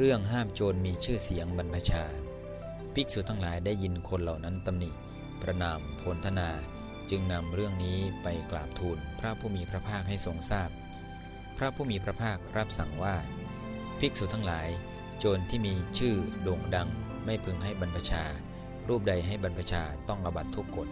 เรื่องห้ามโจรมีชื่อเสียงบรรพชา ภิกษุทั้งหลายได้ยินคนเหล่านั้นตำหนิ ประนามโพลธนา จึงนำเรื่องนี้ไปกราบทูลพระผู้มีพระภาคให้ทรงทราบพพระผู้มีพระภาครับสั่งว่า ภิกษุทั้งหลาย โจรที่มีชื่อโด่งดัง ไม่พึงให้บรรพชา รูปใดให้บรรพชาต้องอบัตทุกกฎ